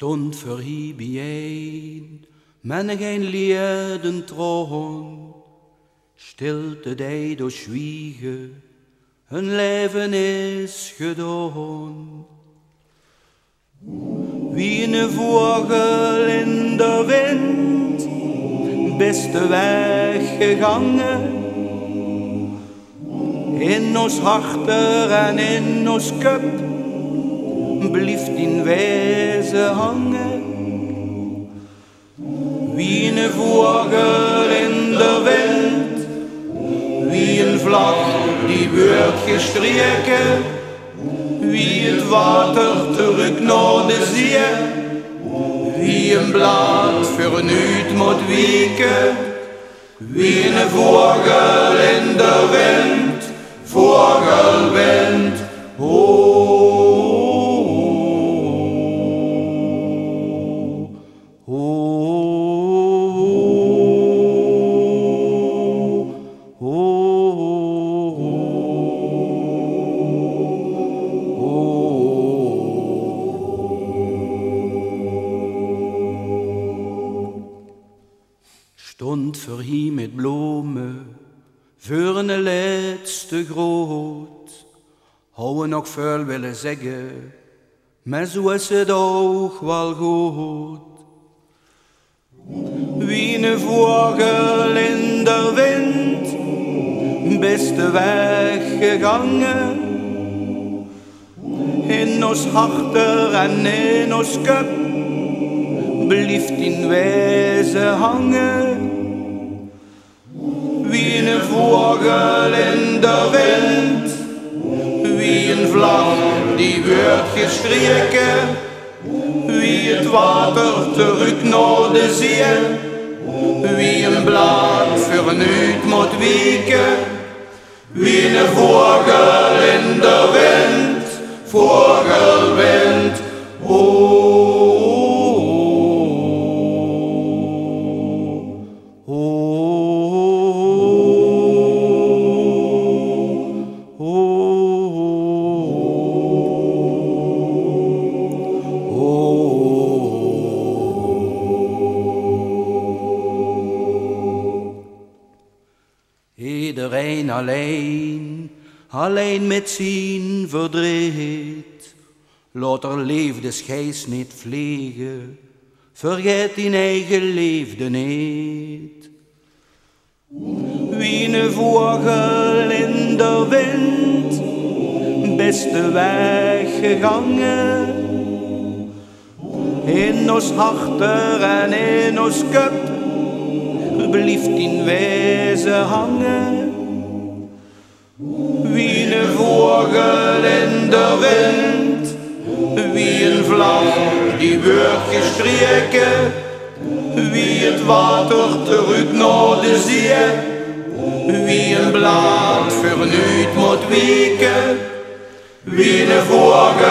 Stond bijeen, men geen lieden troon, stilte die door zwiegen, hun leven is gedaan. Wie een vogel in de wind, beste weg gegangen, in ons harten en in ons cup blieft in wezen hangen. Wie een vogel in de wind, wie een vlag die wordt gestreken, wie het water terug naar de zee, wie een blad uit moet wieken, wie een vogel Stond voor hier met bloemen, voor een laatste groot. Hou nog veel willen zeggen, maar zo is het ook wel goed. Wie een vogel in de wind, beste weg gegangen. In ons harten en in ons cup, blieft in wezen hangen. Vogel de wind, wie een vlag die wordt gestreken, wie het water terug naar de zee, wie een blad uit moet wieken, wie een vogel in de wind, vogelwind, Iedereen alleen, alleen met zijn verdriet. Laat er liefdesgeest niet vliegen, vergeet in eigen liefde niet. Wie een vogel in de wind, beste weg gegangen. In ons harten en in ons cup, blift din väse hange. Wien ne vågel ender vendt, wien vlag i bøke streke. Wien vater ut når det sier, wien blad før ut mot wie ne Wien Vogel